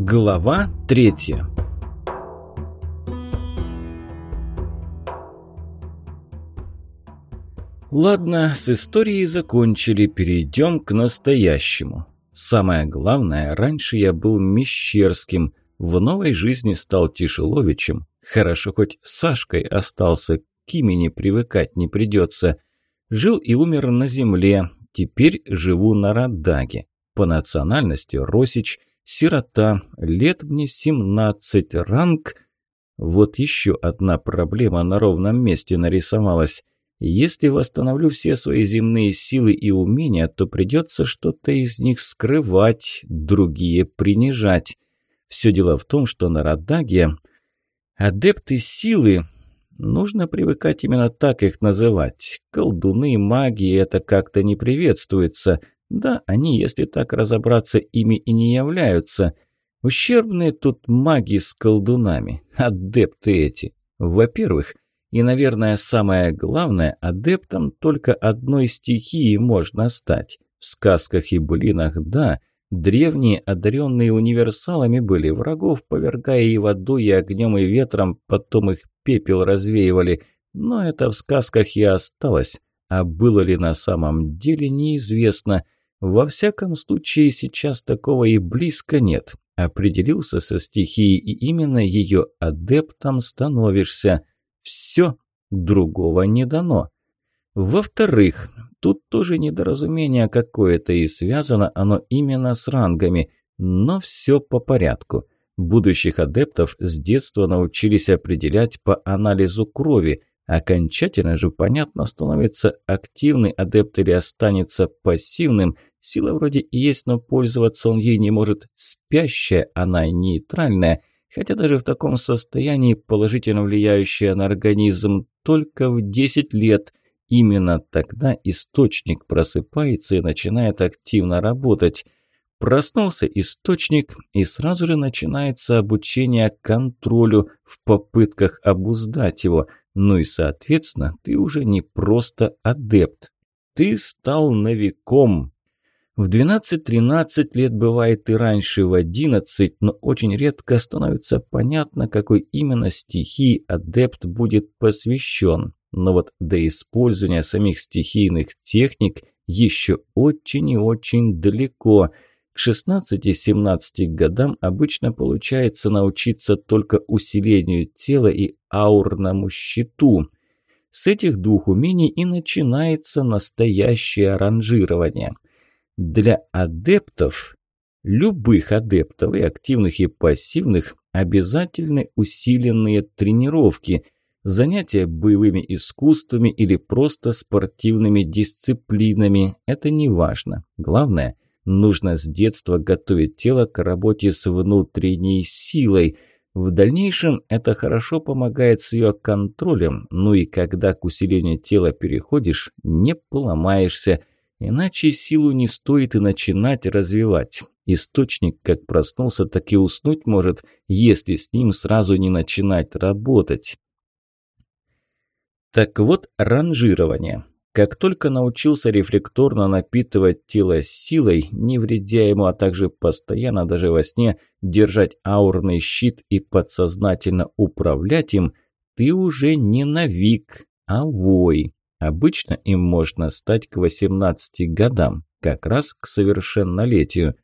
Глава третья Ладно, с историей закончили, перейдем к настоящему. Самое главное, раньше я был Мещерским, в новой жизни стал Тишеловичем. Хорошо, хоть Сашкой остался, к имени привыкать не придется. Жил и умер на земле, теперь живу на Радаге. По национальности Росич, сирота, лет мне 17, ранг... Вот еще одна проблема на ровном месте нарисовалась. Если восстановлю все свои земные силы и умения, то придется что-то из них скрывать, другие принижать. Все дело в том, что на Радаге адепты силы, нужно привыкать именно так их называть. Колдуны, маги – это как-то не приветствуется. Да, они, если так разобраться, ими и не являются. Ущербные тут маги с колдунами, адепты эти. Во-первых – и, наверное, самое главное, адептом только одной стихии можно стать. В сказках и былинах, да, древние, одаренные универсалами были, врагов повергая и водой, и огнем, и ветром, потом их пепел развеивали. Но это в сказках и осталось. А было ли на самом деле, неизвестно. Во всяком случае, сейчас такого и близко нет. Определился со стихией, и именно ее адептом становишься – все, другого не дано. Во-вторых, тут тоже недоразумение какое-то и связано оно именно с рангами, но все по порядку. Будущих адептов с детства научились определять по анализу крови. Окончательно же понятно становится, активный адепт или останется пассивным. Сила вроде и есть, но пользоваться он ей не может. Спящая она нейтральная – хотя даже в таком состоянии, положительно влияющее на организм только в 10 лет. Именно тогда источник просыпается и начинает активно работать. Проснулся источник, и сразу же начинается обучение контролю в попытках обуздать его. Ну и, соответственно, ты уже не просто адепт. Ты стал новиком, в 12-13 лет бывает и раньше в 11, но очень редко становится понятно, какой именно стихии адепт будет посвящен. Но вот до использования самих стихийных техник еще очень и очень далеко. К 16-17 годам обычно получается научиться только усилению тела и аурному щиту. С этих двух умений и начинается настоящее ранжирование – для адептов, любых адептов, и активных, и пассивных, обязательны усиленные тренировки, занятия боевыми искусствами или просто спортивными дисциплинами. Это не важно. Главное, нужно с детства готовить тело к работе с внутренней силой. В дальнейшем это хорошо помогает с ее контролем, ну и когда к усилению тела переходишь, не поломаешься – Иначе силу не стоит и начинать развивать. Источник как проснулся, так и уснуть может, если с ним сразу не начинать работать. Так вот, ранжирование. Как только научился рефлекторно напитывать тело силой, не вредя ему, а также постоянно даже во сне держать аурный щит и подсознательно управлять им, ты уже не навик, а вой. Обычно им можно стать к 18 годам, как раз к совершеннолетию.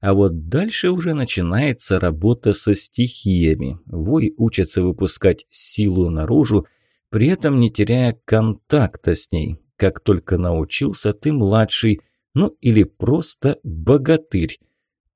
А вот дальше уже начинается работа со стихиями. Вой учится выпускать силу наружу, при этом не теряя контакта с ней. Как только научился, ты младший, ну или просто богатырь.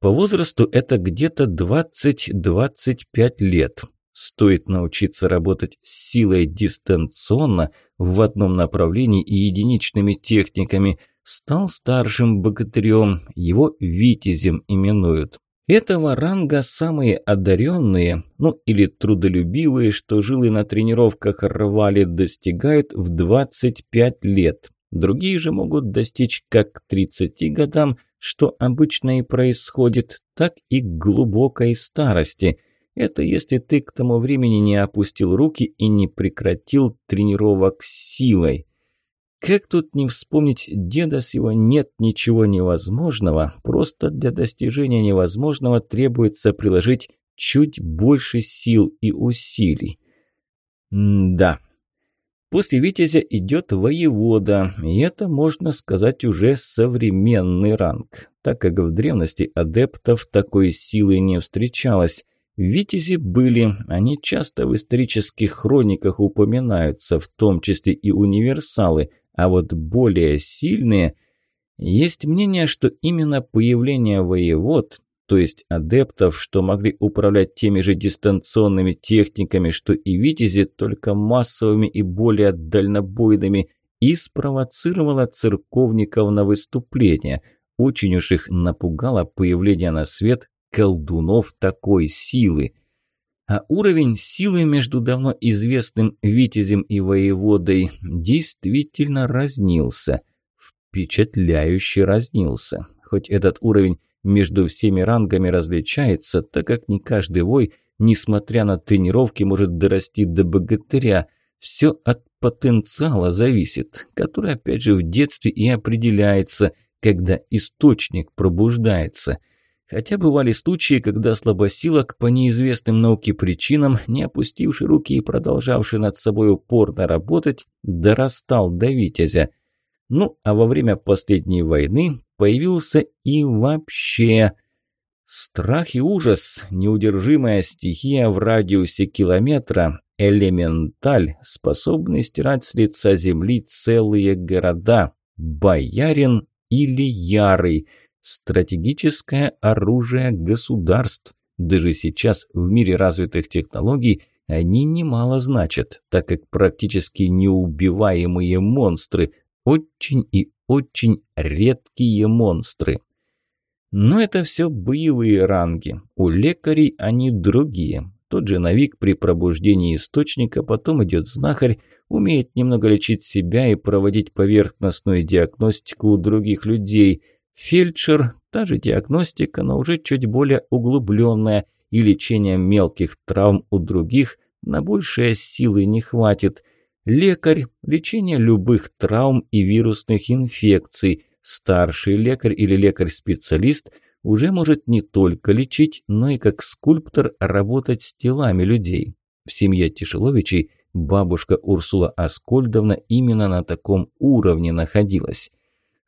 По возрасту это где-то 20-25 лет. Стоит научиться работать с силой дистанционно в одном направлении и единичными техниками. Стал старшим богатырем, его витязем именуют. Этого ранга самые одаренные, ну или трудолюбивые, что жилы на тренировках рвали, достигают в 25 лет. Другие же могут достичь как к 30 годам, что обычно и происходит, так и к глубокой старости – это если ты к тому времени не опустил руки и не прекратил тренировок силой. Как тут не вспомнить деда с его «нет ничего невозможного», просто для достижения невозможного требуется приложить чуть больше сил и усилий. М да. После Витязя идет воевода, и это, можно сказать, уже современный ранг, так как в древности адептов такой силы не встречалось. Витязи были, они часто в исторических хрониках упоминаются, в том числе и универсалы, а вот более сильные... Есть мнение, что именно появление воевод, то есть адептов, что могли управлять теми же дистанционными техниками, что и витязи, только массовыми и более дальнобойными, и спровоцировало церковников на выступление. Очень уж их напугало появление на свет колдунов такой силы. А уровень силы между давно известным витязем и воеводой действительно разнился. Впечатляюще разнился. Хоть этот уровень между всеми рангами различается, так как не каждый вой, несмотря на тренировки, может дорасти до богатыря. Все от потенциала зависит, который опять же в детстве и определяется, когда источник пробуждается. Хотя бывали случаи, когда слабосилок по неизвестным науке причинам, не опустивший руки и продолжавший над собой упорно работать, дорастал до Витязя. Ну, а во время последней войны появился и вообще... Страх и ужас, неудержимая стихия в радиусе километра, элементаль, способный стирать с лица земли целые города, боярин или ярый, стратегическое оружие государств. Даже сейчас в мире развитых технологий они немало значат, так как практически неубиваемые монстры, очень и очень редкие монстры. Но это все боевые ранги. У лекарей они другие. Тот же Навик при пробуждении источника, потом идет знахарь, умеет немного лечить себя и проводить поверхностную диагностику у других людей. Фельдшер – та же диагностика, но уже чуть более углубленная, и лечение мелких травм у других на большее силы не хватит – Лекарь – лечение любых травм и вирусных инфекций. Старший лекарь или лекарь-специалист уже может не только лечить, но и как скульптор работать с телами людей. В семье Тишеловичей бабушка Урсула Аскольдовна именно на таком уровне находилась.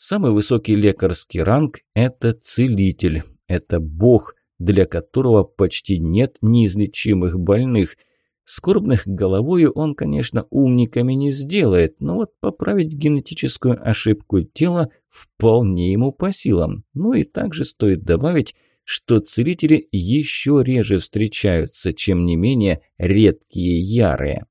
Самый высокий лекарский ранг – это целитель, это бог, для которого почти нет неизлечимых больных – Скорбных головою он, конечно, умниками не сделает, но вот поправить генетическую ошибку тела вполне ему по силам. Ну и также стоит добавить, что целители еще реже встречаются, чем не менее редкие ярые.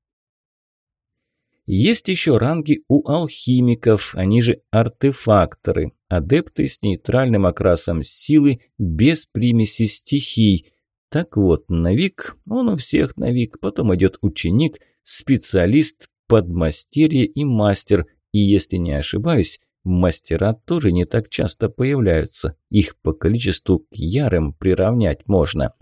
Есть еще ранги у алхимиков, они же артефакторы, адепты с нейтральным окрасом силы без примеси стихий – так вот, Навик, он у всех Навик, потом идет ученик, специалист, подмастерье и мастер, и если не ошибаюсь, мастера тоже не так часто появляются, их по количеству к ярым приравнять можно.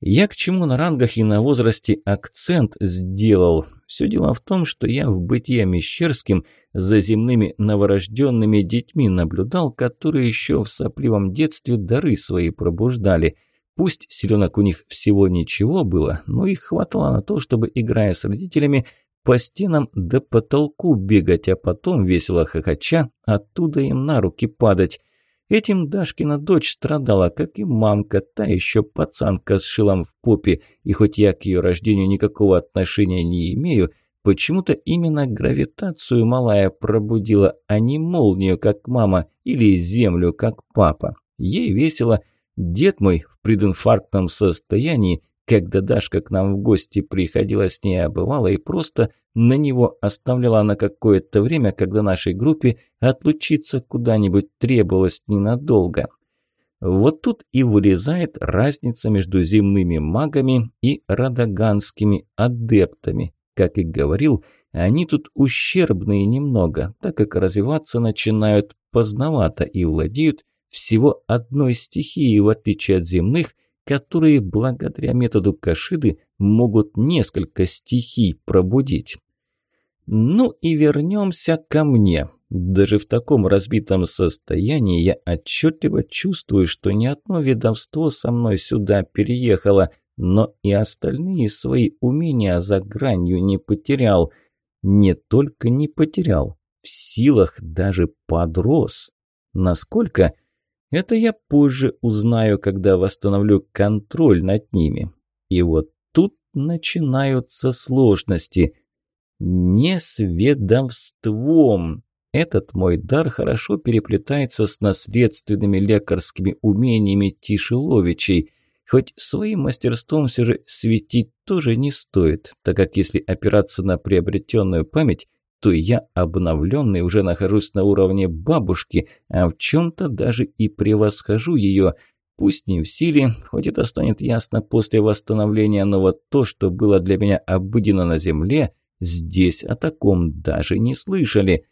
Я к чему на рангах и на возрасте акцент сделал? Все дело в том, что я в бытие Мещерским за земными новорожденными детьми наблюдал, которые еще в сопливом детстве дары свои пробуждали – Пусть селенок у них всего ничего было, но их хватало на то, чтобы, играя с родителями, по стенам до потолку бегать, а потом, весело хохоча, оттуда им на руки падать. Этим Дашкина дочь страдала, как и мамка, та еще пацанка с шилом в попе, и хоть я к ее рождению никакого отношения не имею, почему-то именно гравитацию малая пробудила, а не молнию, как мама, или землю, как папа. Ей весело – Дед мой в прединфарктном состоянии, когда Дашка к нам в гости приходила с ней, обывала и просто на него оставляла на какое-то время, когда нашей группе отлучиться куда-нибудь требовалось ненадолго. Вот тут и вырезает разница между земными магами и радаганскими адептами. Как и говорил, они тут ущербные немного, так как развиваться начинают поздновато и владеют всего одной стихии, в отличие от земных, которые благодаря методу Кашиды могут несколько стихий пробудить. Ну и вернемся ко мне. Даже в таком разбитом состоянии я отчетливо чувствую, что ни одно ведовство со мной сюда переехало, но и остальные свои умения за гранью не потерял. Не только не потерял, в силах даже подрос. Насколько? Это я позже узнаю, когда восстановлю контроль над ними. И вот тут начинаются сложности. Не с ведовством. Этот мой дар хорошо переплетается с наследственными лекарскими умениями Тишеловичей, хоть своим мастерством все же светить тоже не стоит, так как если опираться на приобретенную память, то я, обновленный, уже нахожусь на уровне бабушки, а в чем-то даже и превосхожу ее. Пусть не в силе, хоть это станет ясно после восстановления, но вот то, что было для меня обыденно на земле, здесь о таком даже не слышали.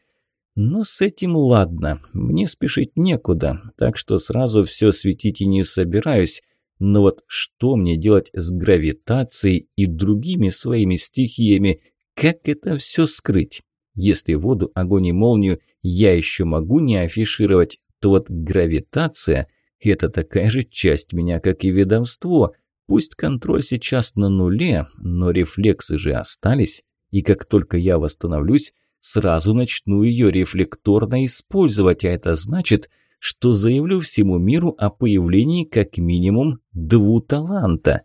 Но с этим ладно, мне спешить некуда, так что сразу все светить и не собираюсь. Но вот что мне делать с гравитацией и другими своими стихиями? Как это все скрыть? Если воду, огонь и молнию я еще могу не афишировать, то вот гравитация – это такая же часть меня, как и ведомство. Пусть контроль сейчас на нуле, но рефлексы же остались, и как только я восстановлюсь, сразу начну ее рефлекторно использовать, а это значит, что заявлю всему миру о появлении как минимум двух таланта.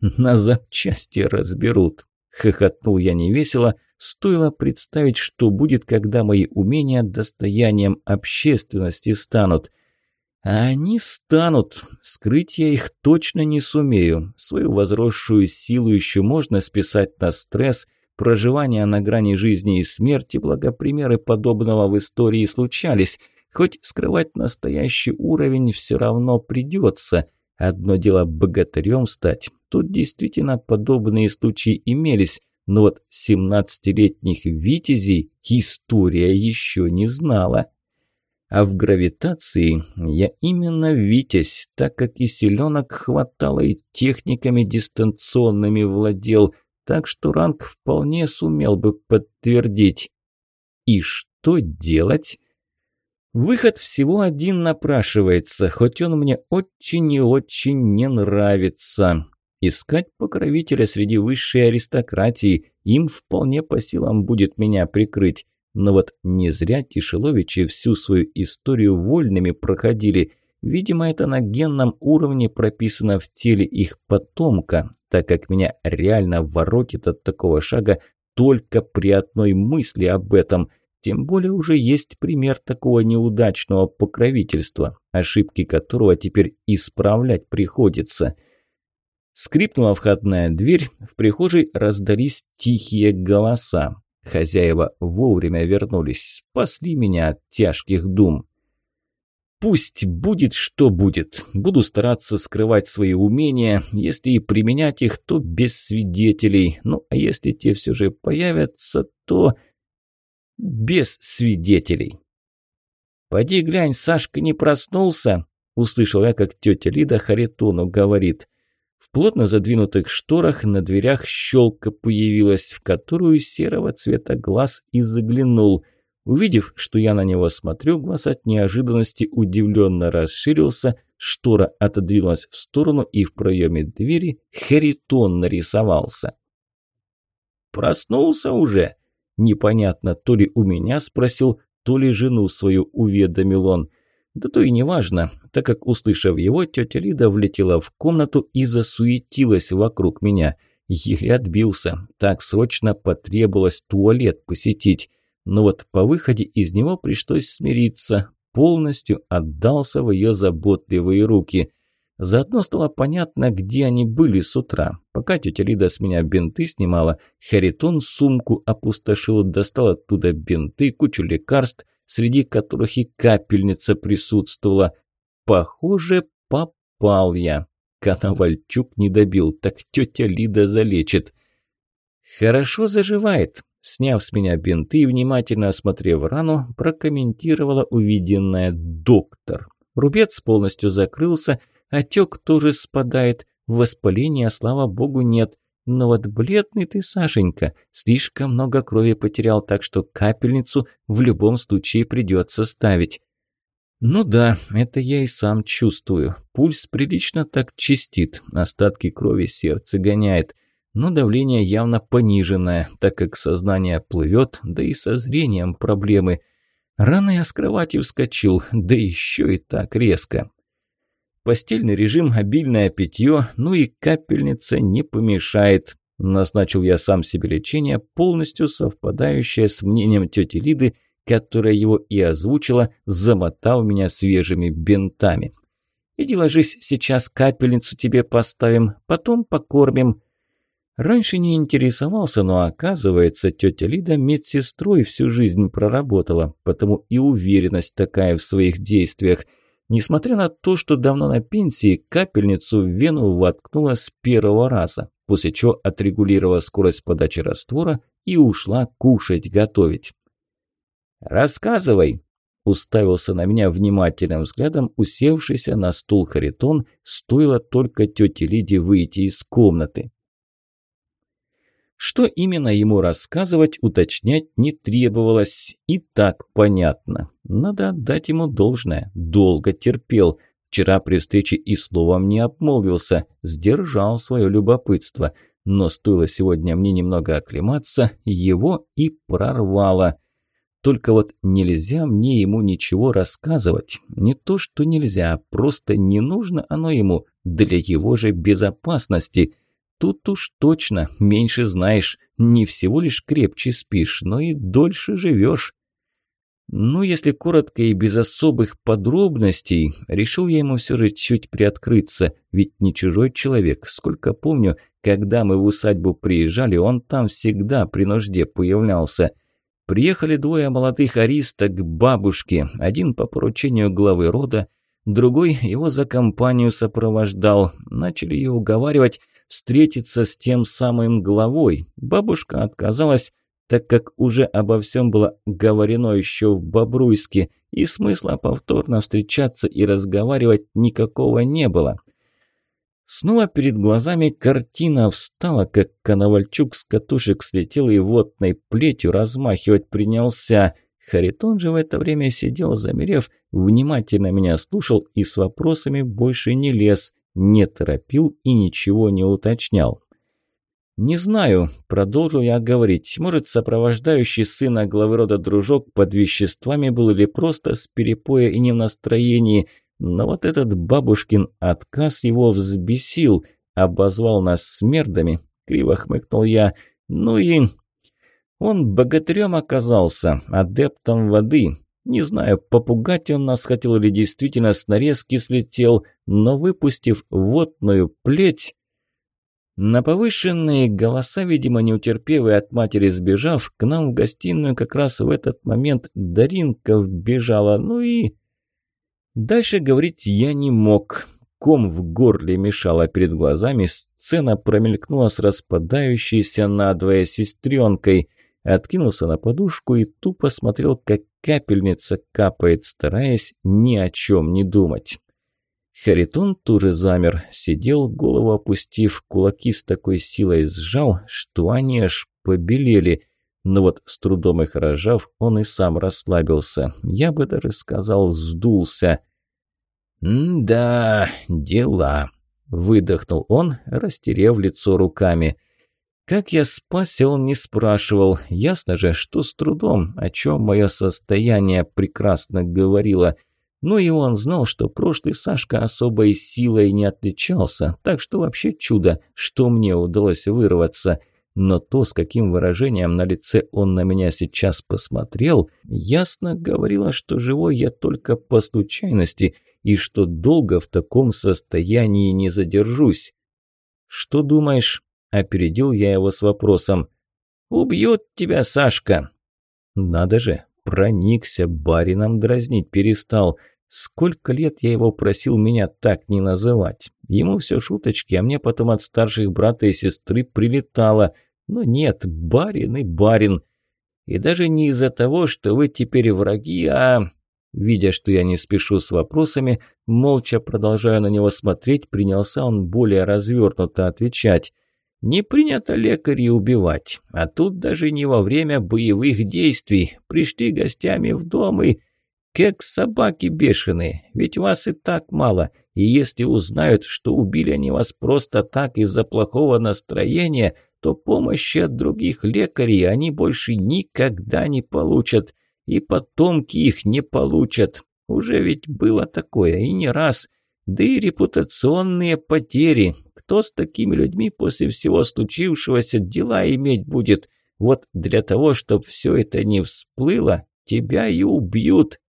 «На запчасти разберут», – хохотнул я невесело, стоило представить, что будет, когда мои умения достоянием общественности станут. А они станут, скрыть я их точно не сумею, свою возросшую силу еще можно списать на стресс – проживания на грани жизни и смерти, благопримеры подобного в истории случались. Хоть скрывать настоящий уровень все равно придется. Одно дело богатырем стать. Тут действительно подобные случаи имелись. Но вот 17-летних витязей история еще не знала. А в гравитации я именно витязь, так как и селенок хватало, и техниками дистанционными владел так что ранг вполне сумел бы подтвердить. И что делать? Выход всего один напрашивается, хоть он мне очень и очень не нравится. Искать покровителя среди высшей аристократии им вполне по силам будет меня прикрыть. Но вот не зря Тишеловичи всю свою историю вольными проходили. Видимо, это на генном уровне прописано в теле их потомка, так как меня реально воротит от такого шага только при одной мысли об этом. Тем более уже есть пример такого неудачного покровительства, ошибки которого теперь исправлять приходится. Скрипнула входная дверь, в прихожей раздались тихие голоса. Хозяева вовремя вернулись, спасли меня от тяжких дум. Пусть будет, что будет. Буду стараться скрывать свои умения. Если и применять их, то без свидетелей. Ну, а если те все же появятся, то без свидетелей. «Поди глянь, Сашка не проснулся?» Услышал я, как тетя Лида Харитону говорит. В плотно задвинутых шторах на дверях щелка появилась, в которую серого цвета глаз и заглянул – Увидев, что я на него смотрю, глаз от неожиданности удивленно расширился, штора отодвинулась в сторону, и в проеме двери Харитон нарисовался. «Проснулся уже?» Непонятно, то ли у меня спросил, то ли жену свою уведомил он. Да то и не важно, так как, услышав его, тетя Лида влетела в комнату и засуетилась вокруг меня. Еле отбился, так срочно потребовалось туалет посетить но вот по выходе из него пришлось смириться, полностью отдался в ее заботливые руки. Заодно стало понятно, где они были с утра. Пока тетя Лида с меня бинты снимала, Харитон сумку опустошил, достал оттуда бинты, кучу лекарств, среди которых и капельница присутствовала. Похоже, попал я. Коновальчук не добил, так тетя Лида залечит. «Хорошо заживает», Сняв с меня бинты и внимательно осмотрев рану, прокомментировала увиденное доктор. Рубец полностью закрылся, отек тоже спадает, воспаления, слава богу, нет. Но вот бледный ты, Сашенька, слишком много крови потерял, так что капельницу в любом случае придется ставить. Ну да, это я и сам чувствую. Пульс прилично так чистит, остатки крови сердце гоняет. Но давление явно пониженное, так как сознание плывет, да и со зрением проблемы. Рано я с кровати вскочил, да еще и так резко. Постельный режим, обильное питье, ну и капельница не помешает. Назначил я сам себе лечение, полностью совпадающее с мнением тети Лиды, которая его и озвучила, замотав меня свежими бинтами. «Иди ложись, сейчас капельницу тебе поставим, потом покормим». Раньше не интересовался, но оказывается, тетя Лида медсестрой всю жизнь проработала, потому и уверенность такая в своих действиях. Несмотря на то, что давно на пенсии, капельницу в вену воткнула с первого раза, после чего отрегулировала скорость подачи раствора и ушла кушать, готовить. «Рассказывай!» – уставился на меня внимательным взглядом усевшийся на стул Харитон, стоило только тете Лиде выйти из комнаты. Что именно ему рассказывать, уточнять не требовалось. И так понятно. Надо отдать ему должное. Долго терпел. Вчера при встрече и словом не обмолвился. Сдержал свое любопытство. Но стоило сегодня мне немного оклематься, его и прорвало. Только вот нельзя мне ему ничего рассказывать. Не то, что нельзя, просто не нужно оно ему для его же безопасности – Тут уж точно меньше знаешь, не всего лишь крепче спишь, но и дольше живешь. Ну, если коротко и без особых подробностей, решил я ему все же чуть приоткрыться, ведь не чужой человек. Сколько помню, когда мы в усадьбу приезжали, он там всегда при нужде появлялся. Приехали двое молодых аристок к бабушке, один по поручению главы рода, другой его за компанию сопровождал. Начали ее уговаривать, встретиться с тем самым главой. Бабушка отказалась, так как уже обо всем было говорено еще в Бобруйске, и смысла повторно встречаться и разговаривать никакого не было. Снова перед глазами картина встала, как Коновальчук с катушек слетел и водной плетью размахивать принялся. Харитон же в это время сидел, замерев, внимательно меня слушал и с вопросами больше не лез не торопил и ничего не уточнял. «Не знаю», – продолжил я говорить, – «может, сопровождающий сына главы рода дружок под веществами был или просто с перепоя и не в настроении, но вот этот бабушкин отказ его взбесил, обозвал нас смердами», – криво хмыкнул я, – «ну и...» Он богатырем оказался, адептом воды, не знаю, попугать он нас хотел или действительно с нарезки слетел, но выпустив водную плеть... На повышенные голоса, видимо, не утерпев и от матери сбежав, к нам в гостиную как раз в этот момент Даринка вбежала, ну и... Дальше говорить я не мог. Ком в горле мешала перед глазами, сцена промелькнула с распадающейся надвое сестренкой – откинулся на подушку и тупо смотрел, как капельница капает, стараясь ни о чем не думать. Харитон тоже замер, сидел, голову опустив, кулаки с такой силой сжал, что они аж побелели. Но вот с трудом их разжав, он и сам расслабился. Я бы даже сказал, сдулся. «Да, дела», – выдохнул он, растерев лицо руками – как я спасся, он не спрашивал. Ясно же, что с трудом, о чем мое состояние прекрасно говорило. Ну и он знал, что прошлый Сашка особой силой не отличался, так что вообще чудо, что мне удалось вырваться. Но то, с каким выражением на лице он на меня сейчас посмотрел, ясно говорило, что живой я только по случайности и что долго в таком состоянии не задержусь. «Что думаешь?» Опередил я его с вопросом. «Убьют тебя, Сашка!» «Надо же, проникся, барином дразнить перестал. Сколько лет я его просил меня так не называть. Ему все шуточки, а мне потом от старших брата и сестры прилетало. Но нет, барин и барин. И даже не из-за того, что вы теперь враги, а...» Видя, что я не спешу с вопросами, молча продолжая на него смотреть, принялся он более развернуто отвечать. Не принято лекарей убивать, а тут даже не во время боевых действий. Пришли гостями в дом и... Как собаки бешеные, ведь вас и так мало. И если узнают, что убили они вас просто так из-за плохого настроения, то помощи от других лекарей они больше никогда не получат. И потомки их не получат. Уже ведь было такое, и не раз. Да и репутационные потери. Кто с такими людьми после всего случившегося дела иметь будет? Вот для того, чтобы все это не всплыло, тебя и убьют.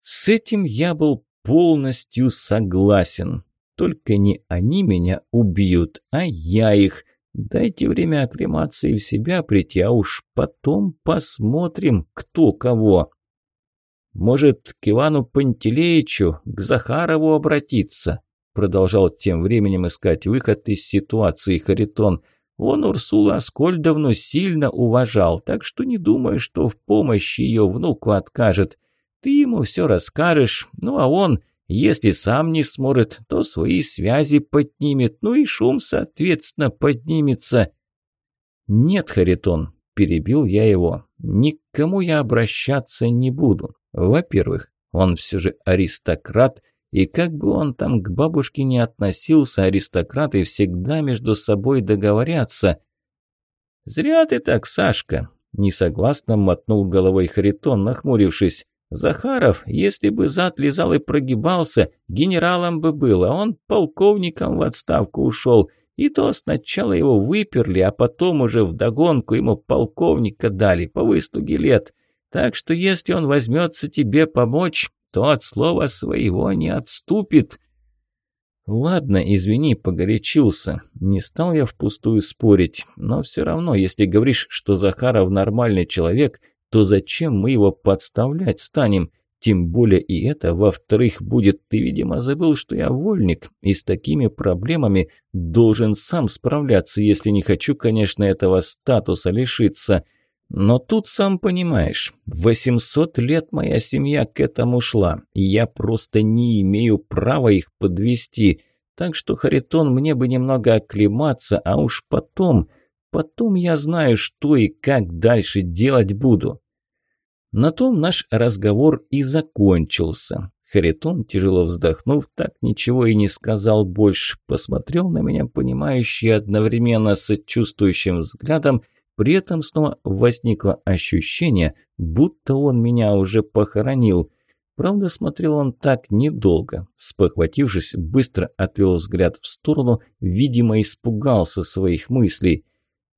С этим я был полностью согласен. Только не они меня убьют, а я их. Дайте время акклимации в себя прийти, а уж потом посмотрим, кто кого. Может, к Ивану Пантелеичу, к Захарову обратиться? Продолжал тем временем искать выход из ситуации Харитон. Он Урсулу Аскольдовну сильно уважал, так что не думаю, что в помощи ее внуку откажет. Ты ему все расскажешь, ну а он, если сам не сможет, то свои связи поднимет, ну и шум, соответственно, поднимется. Нет, Харитон, перебил я его, никому я обращаться не буду. Во-первых, он все же аристократ, и как бы он там к бабушке не относился, аристократы всегда между собой договорятся. «Зря ты так, Сашка!» – несогласно мотнул головой Харитон, нахмурившись. «Захаров, если бы зад лизал и прогибался, генералом бы был, а он полковником в отставку ушел. И то сначала его выперли, а потом уже вдогонку ему полковника дали по выслуге лет. Так что если он возьмется тебе помочь, то от слова своего не отступит». «Ладно, извини, погорячился. Не стал я впустую спорить. Но все равно, если говоришь, что Захаров нормальный человек, то зачем мы его подставлять станем? Тем более и это, во-вторых, будет, ты, видимо, забыл, что я вольник, и с такими проблемами должен сам справляться, если не хочу, конечно, этого статуса лишиться». Но тут, сам понимаешь, 800 лет моя семья к этому шла, и я просто не имею права их подвести. Так что, Харитон, мне бы немного оклематься, а уж потом, потом я знаю, что и как дальше делать буду. На том наш разговор и закончился. Харитон, тяжело вздохнув, так ничего и не сказал больше, посмотрел на меня, понимающий одновременно с чувствующим взглядом, при этом снова возникло ощущение, будто он меня уже похоронил. Правда, смотрел он так недолго. Спохватившись, быстро отвел взгляд в сторону, видимо, испугался своих мыслей.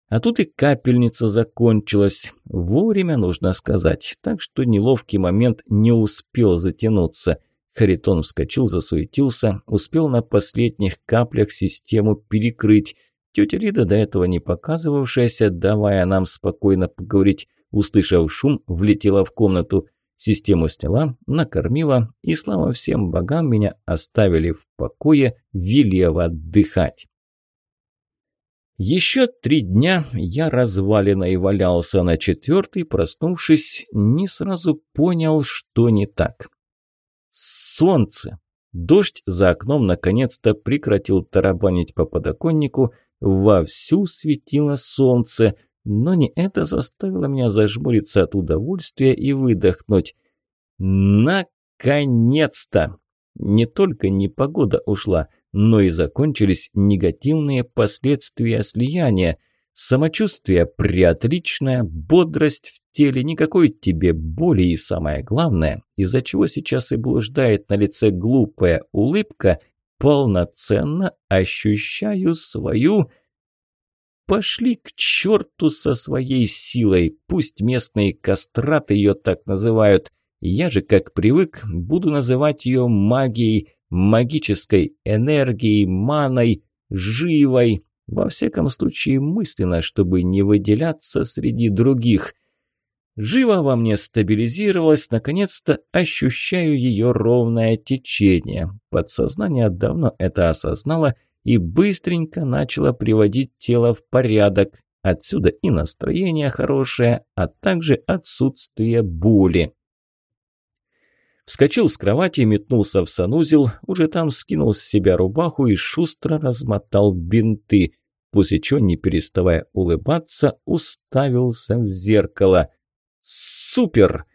А тут и капельница закончилась. Вовремя, нужно сказать. Так что неловкий момент не успел затянуться. Харитон вскочил, засуетился, успел на последних каплях систему перекрыть. Тетя Рида, до этого не показывавшаяся, давая нам спокойно поговорить, услышав шум, влетела в комнату. Систему сняла, накормила, и, слава всем богам, меня оставили в покое, велев отдыхать. Еще три дня я разваленно и валялся на четвертый, проснувшись, не сразу понял, что не так. Солнце! Дождь за окном наконец-то прекратил тарабанить по подоконнику, Вовсю светило солнце, но не это заставило меня зажмуриться от удовольствия и выдохнуть. Наконец-то! Не только непогода ушла, но и закончились негативные последствия слияния. Самочувствие приотличное, бодрость в теле, никакой тебе боли и самое главное, из-за чего сейчас и блуждает на лице глупая улыбка, полноценно ощущаю свою... Пошли к черту со своей силой, пусть местные кастраты ее так называют. Я же, как привык, буду называть ее магией, магической энергией, маной, живой. Во всяком случае мысленно, чтобы не выделяться среди других. Живо во мне стабилизировалась, наконец-то ощущаю ее ровное течение. Подсознание давно это осознало и быстренько начало приводить тело в порядок. Отсюда и настроение хорошее, а также отсутствие боли. Вскочил с кровати, метнулся в санузел, уже там скинул с себя рубаху и шустро размотал бинты. после чего, не переставая улыбаться, уставился в зеркало. «Супер!»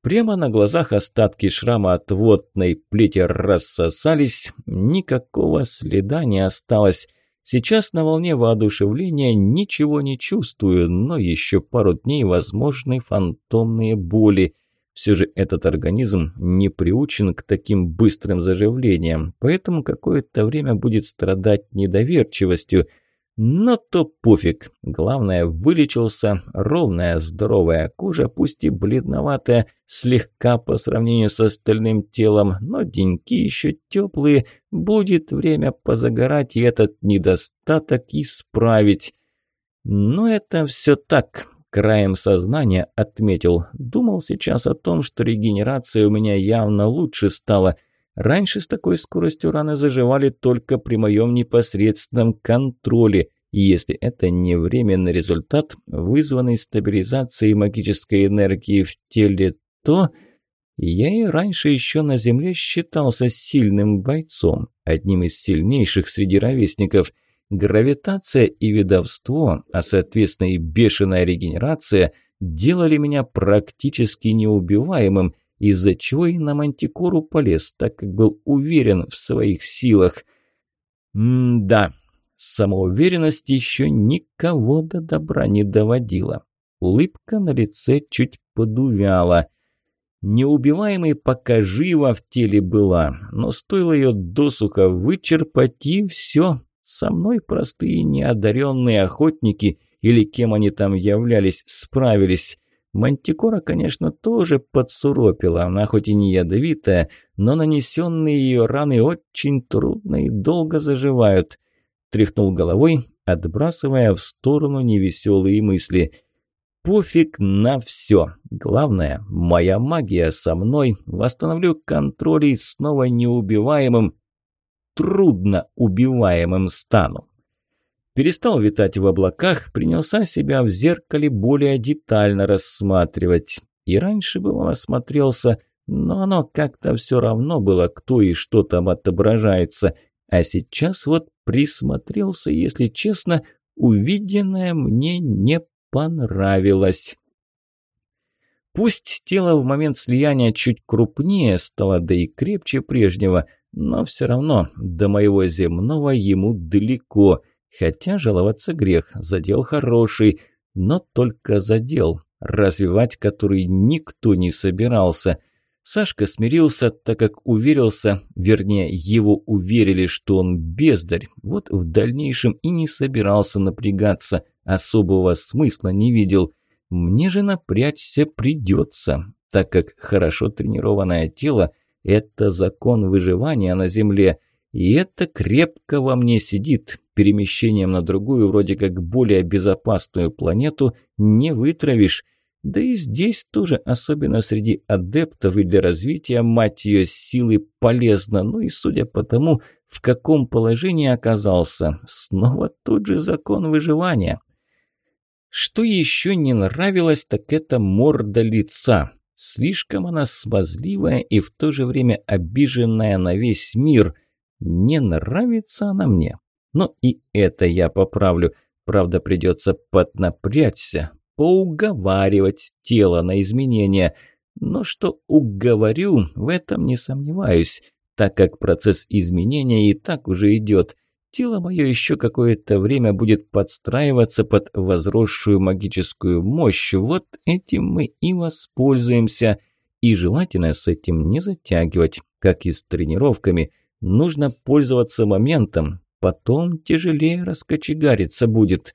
Прямо на глазах остатки шрама от водной плети рассосались, никакого следа не осталось. Сейчас на волне воодушевления ничего не чувствую, но еще пару дней возможны фантомные боли. Все же этот организм не приучен к таким быстрым заживлениям, поэтому какое-то время будет страдать недоверчивостью – но то пофиг. Главное, вылечился, ровная здоровая кожа, пусть и бледноватая, слегка по сравнению с остальным телом, но деньки еще теплые, будет время позагорать и этот недостаток исправить. Но это все так, краем сознания отметил. Думал сейчас о том, что регенерация у меня явно лучше стала – Раньше с такой скоростью раны заживали только при моем непосредственном контроле, и если это не временный результат, вызванный стабилизацией магической энергии в теле, то... Я и раньше еще на Земле считался сильным бойцом, одним из сильнейших среди ровесников. Гравитация и видовство, а соответственно и бешеная регенерация, делали меня практически неубиваемым, из-за чего и на мантикору полез, так как был уверен в своих силах. М-да, самоуверенность еще никого до добра не доводила. Улыбка на лице чуть подувяла. Неубиваемый пока жива в теле была, но стоило ее досуха вычерпать и все. Со мной простые неодаренные охотники или кем они там являлись, справились. Мантикора, конечно, тоже подсуропила, она хоть и не ядовитая, но нанесенные ее раны очень трудно и долго заживают. Тряхнул головой, отбрасывая в сторону невеселые мысли. Пофиг на все. Главное, моя магия со мной. Восстановлю контроль и снова неубиваемым, трудно убиваемым стану. Перестал витать в облаках, принялся себя в зеркале более детально рассматривать. И раньше бывало смотрелся, но оно как-то все равно было, кто и что там отображается. А сейчас вот присмотрелся, если честно, увиденное мне не понравилось. Пусть тело в момент слияния чуть крупнее стало, да и крепче прежнего, но все равно до моего земного ему далеко – Хотя жаловаться грех, задел хороший, но только задел, развивать который никто не собирался. Сашка смирился, так как уверился, вернее, его уверили, что он бездарь, вот в дальнейшем и не собирался напрягаться, особого смысла не видел. Мне же напрячься придется, так как хорошо тренированное тело – это закон выживания на Земле – и это крепко во мне сидит. Перемещением на другую, вроде как более безопасную планету, не вытравишь. Да и здесь тоже, особенно среди адептов и для развития, мать ее, силы полезно. Ну и судя по тому, в каком положении оказался, снова тот же закон выживания. Что еще не нравилось, так это морда лица. Слишком она смазливая и в то же время обиженная на весь мир – не нравится она мне. Но и это я поправлю. Правда, придется поднапрячься, поуговаривать тело на изменения. Но что уговорю, в этом не сомневаюсь, так как процесс изменения и так уже идет. Тело мое еще какое-то время будет подстраиваться под возросшую магическую мощь. Вот этим мы и воспользуемся. И желательно с этим не затягивать, как и с тренировками – Нужно пользоваться моментом, потом тяжелее раскочегариться будет.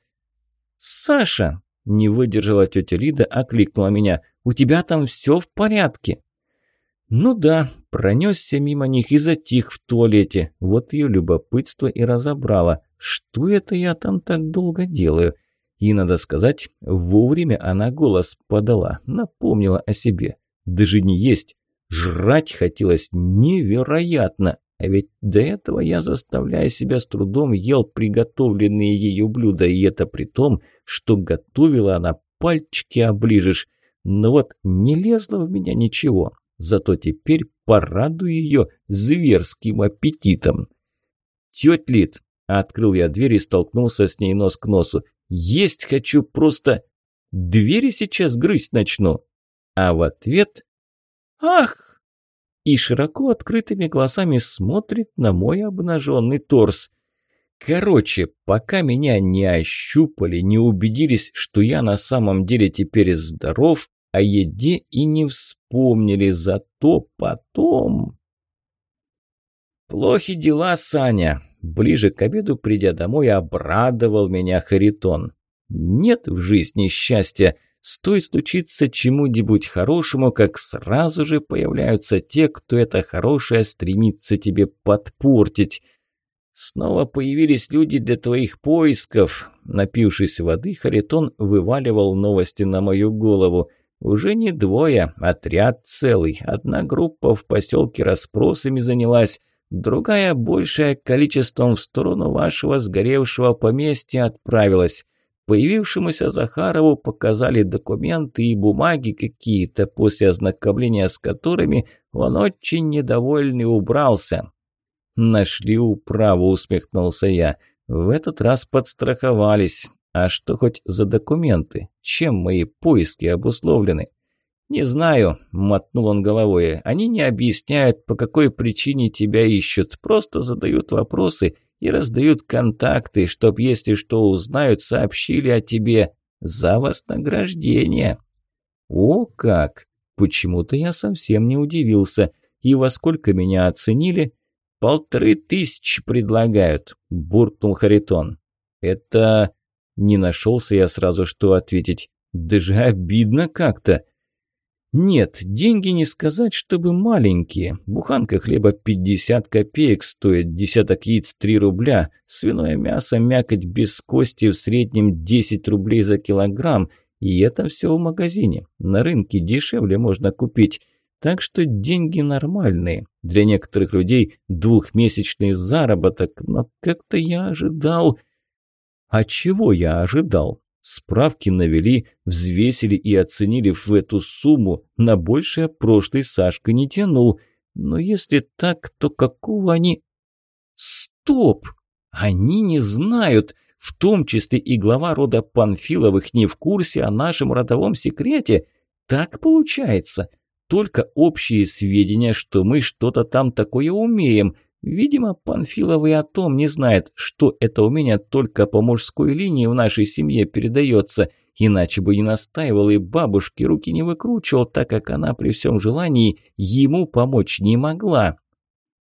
«Саша!» – не выдержала тетя Лида, окликнула меня. «У тебя там все в порядке?» Ну да, пронесся мимо них и затих в туалете. Вот ее любопытство и разобрало. Что это я там так долго делаю? И, надо сказать, вовремя она голос подала, напомнила о себе. Даже не есть. Жрать хотелось невероятно. А ведь до этого я, заставляя себя с трудом, ел приготовленные ею блюда, и это при том, что готовила она пальчики оближешь. Но вот не лезло в меня ничего, зато теперь порадую ее зверским аппетитом. «Тетя Лид, Открыл я дверь и столкнулся с ней нос к носу. «Есть хочу, просто двери сейчас грызть начну!» А в ответ «Ах!» и широко открытыми глазами смотрит на мой обнаженный торс. Короче, пока меня не ощупали, не убедились, что я на самом деле теперь здоров, о еде и не вспомнили, зато потом... Плохи дела, Саня. Ближе к обеду, придя домой, обрадовал меня Харитон. Нет в жизни счастья. Стоит случиться чему-нибудь хорошему, как сразу же появляются те, кто это хорошее стремится тебе подпортить. Снова появились люди для твоих поисков. Напившись воды, Харитон вываливал новости на мою голову. Уже не двое, отряд целый. Одна группа в поселке расспросами занялась, другая, большая количеством в сторону вашего сгоревшего поместья отправилась. Появившемуся Захарову показали документы и бумаги какие-то, после ознакомления с которыми он очень недовольный убрался. «Нашли управу», — усмехнулся я. «В этот раз подстраховались. А что хоть за документы? Чем мои поиски обусловлены? Не знаю, мотнул он головой. Они не объясняют, по какой причине тебя ищут, просто задают вопросы и раздают контакты, чтоб, если что узнают, сообщили о тебе за вознаграждение. О как! Почему-то я совсем не удивился. И во сколько меня оценили? Полторы тысячи предлагают, буркнул Харитон. Это не нашелся я сразу, что ответить. Даже обидно как-то. Нет, деньги не сказать, чтобы маленькие. Буханка хлеба 50 копеек стоит, десяток яиц 3 рубля, свиное мясо мякоть без кости в среднем 10 рублей за килограмм. И это все в магазине. На рынке дешевле можно купить. Так что деньги нормальные. Для некоторых людей двухмесячный заработок, но как-то я ожидал... А чего я ожидал? Справки навели, взвесили и оценили в эту сумму. На большее прошлый Сашка не тянул. Но если так, то какого они... Стоп! Они не знают, в том числе и глава рода Панфиловых не в курсе о нашем родовом секрете. Так получается. Только общие сведения, что мы что-то там такое умеем – Видимо, Панфилов и о том не знает, что это у меня только по мужской линии в нашей семье передается, иначе бы не настаивал и бабушке руки не выкручивал, так как она при всем желании ему помочь не могла.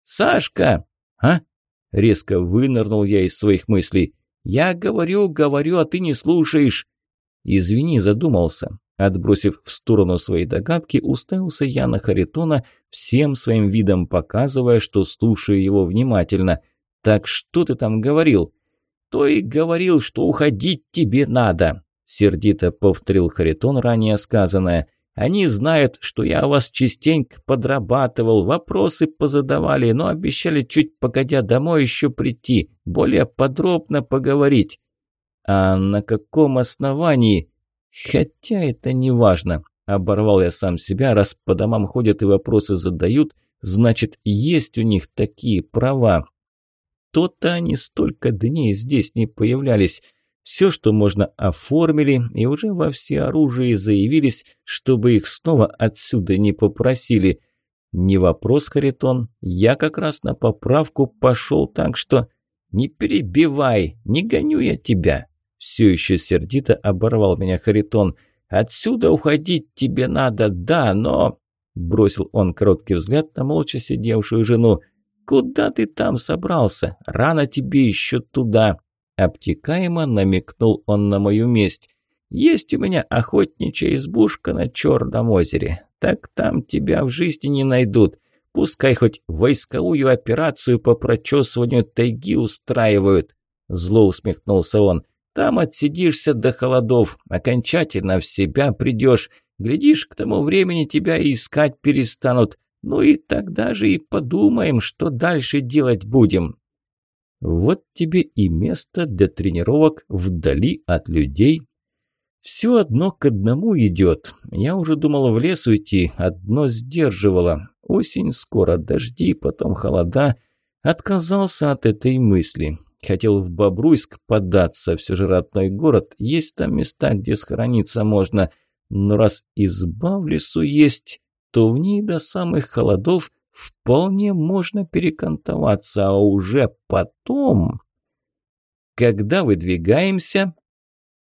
«Сашка!» «А?» – резко вынырнул я из своих мыслей. «Я говорю, говорю, а ты не слушаешь!» «Извини, задумался. Отбросив в сторону свои догадки, уставился я на Харитона, всем своим видом показывая, что слушаю его внимательно. «Так что ты там говорил?» «То и говорил, что уходить тебе надо», – сердито повторил Харитон ранее сказанное. «Они знают, что я вас частенько подрабатывал, вопросы позадавали, но обещали чуть погодя домой еще прийти, более подробно поговорить». «А на каком основании?» Хотя это не важно. Оборвал я сам себя, раз по домам ходят и вопросы задают, значит, есть у них такие права. То-то они столько дней здесь не появлялись. Все, что можно, оформили и уже во всеоружии заявились, чтобы их снова отсюда не попросили. Не вопрос, Харитон, я как раз на поправку пошел, так что... Не перебивай, не гоню я тебя. Все еще сердито оборвал меня Харитон. «Отсюда уходить тебе надо, да, но...» Бросил он короткий взгляд на молча сидевшую жену. «Куда ты там собрался? Рано тебе еще туда!» Обтекаемо намекнул он на мою месть. «Есть у меня охотничья избушка на Черном озере. Так там тебя в жизни не найдут. Пускай хоть войсковую операцию по прочесыванию тайги устраивают». Зло усмехнулся он. Там отсидишься до холодов, окончательно в себя придешь. Глядишь, к тому времени тебя и искать перестанут. Ну и тогда же и подумаем, что дальше делать будем. Вот тебе и место для тренировок вдали от людей. Все одно к одному идет. Я уже думал в лес уйти, одно сдерживало. Осень скоро, дожди, потом холода. Отказался от этой мысли. Хотел в Бобруйск податься, все же родной город. Есть там места, где схорониться можно. Но раз изба в лесу есть, то в ней до самых холодов вполне можно перекантоваться, а уже потом... «Когда выдвигаемся?»